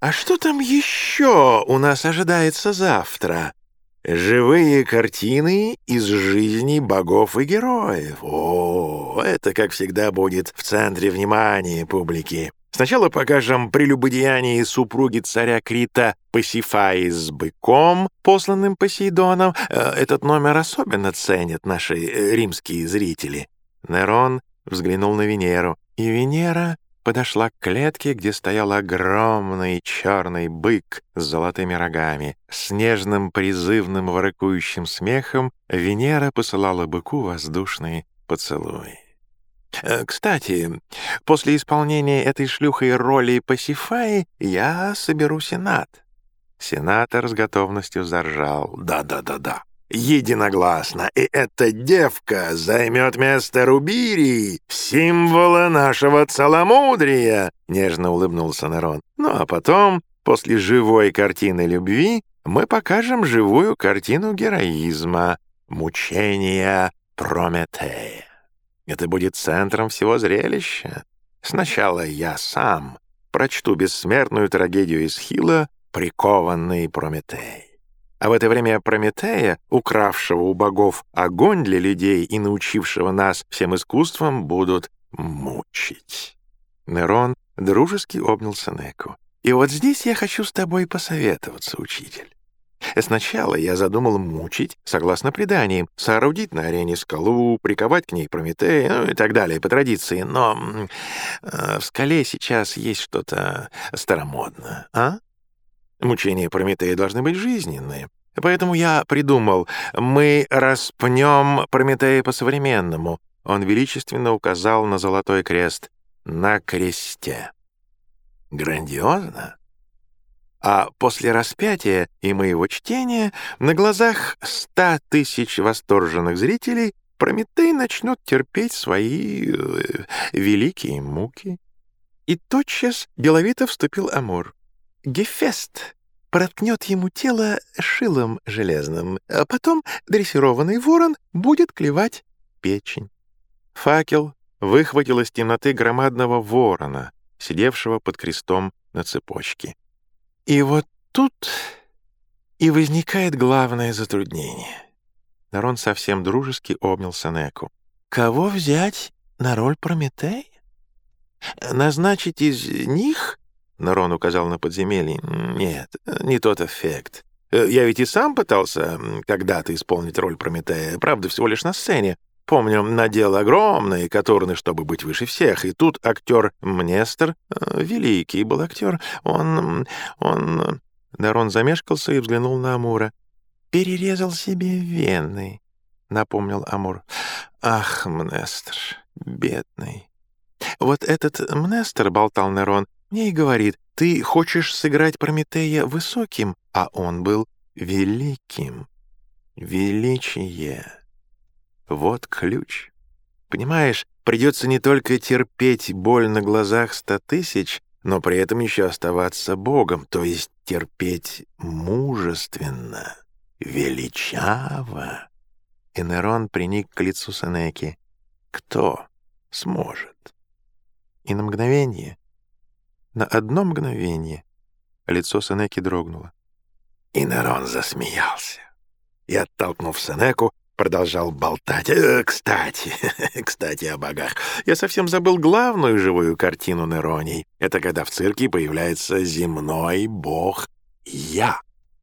А что там еще у нас ожидается завтра? Живые картины из жизни богов и героев. О, это, как всегда, будет в центре внимания публики. Сначала покажем прелюбодеяние супруги царя Крита Пасифаи с быком, посланным Посейдоном. Э, этот номер особенно ценят наши э, римские зрители. Нерон взглянул на Венеру, и Венера подошла к клетке, где стоял огромный черный бык с золотыми рогами. С нежным призывным ворыкующим смехом Венера посылала быку воздушные поцелуи. Э, «Кстати, после исполнения этой шлюхой роли Пасифаи я соберу Сенат». Сенатор с готовностью заржал. «Да-да-да-да, единогласно, и эта девка займет место Рубирии, символа нашего целомудрия», — нежно улыбнулся Нерон. «Ну а потом, после живой картины любви, мы покажем живую картину героизма, мучения Прометея. Это будет центром всего зрелища. Сначала я сам прочту бессмертную трагедию Исхила «Прикованный Прометей». А в это время Прометея, укравшего у богов огонь для людей и научившего нас всем искусствам, будут мучить. Нерон дружески обнял Сенеку. «И вот здесь я хочу с тобой посоветоваться, учитель. Сначала я задумал мучить, согласно преданиям, соорудить на арене скалу, приковать к ней Прометея, ну и так далее, по традиции, но э, в скале сейчас есть что-то старомодное, а? Мучения Прометея должны быть жизненные. Поэтому я придумал, мы распнем Прометея по-современному. Он величественно указал на золотой крест. На кресте. Грандиозно. А после распятия и моего чтения на глазах ста тысяч восторженных зрителей Прометей начнет терпеть свои э, великие муки. И тотчас деловито вступил Амур. Гефест проткнет ему тело шилом железным, а потом дрессированный ворон будет клевать печень. Факел выхватил из темноты громадного ворона, сидевшего под крестом на цепочке. И вот тут и возникает главное затруднение. Нарон совсем дружески обнял Сенеку. «Кого взять на роль Прометея? Назначить из них Нарон указал на подземелье. «Нет, не тот эффект. Я ведь и сам пытался когда-то исполнить роль Прометея, правда, всего лишь на сцене. Помню, надел огромные каторны, чтобы быть выше всех, и тут актер Мнестер, э, великий был актер, он... он...» Нарон замешкался и взглянул на Амура. «Перерезал себе вены», — напомнил Амур. «Ах, Мнестер, бедный». «Вот этот Мнестер, — болтал Нерон, мне и говорит, ты хочешь сыграть Прометея высоким, а он был великим. Величие. Вот ключ. Понимаешь, придется не только терпеть боль на глазах ста тысяч, но при этом еще оставаться Богом, то есть терпеть мужественно, величаво. И Нерон приник к лицу Сенеки. Кто сможет? И на мгновение на одно мгновение лицо Сенеки дрогнуло. И Нерон засмеялся. И, оттолкнув Сенеку, продолжал болтать. «Э, «Кстати, кстати о богах. Я совсем забыл главную живую картину Нероний. Это когда в цирке появляется земной бог Я».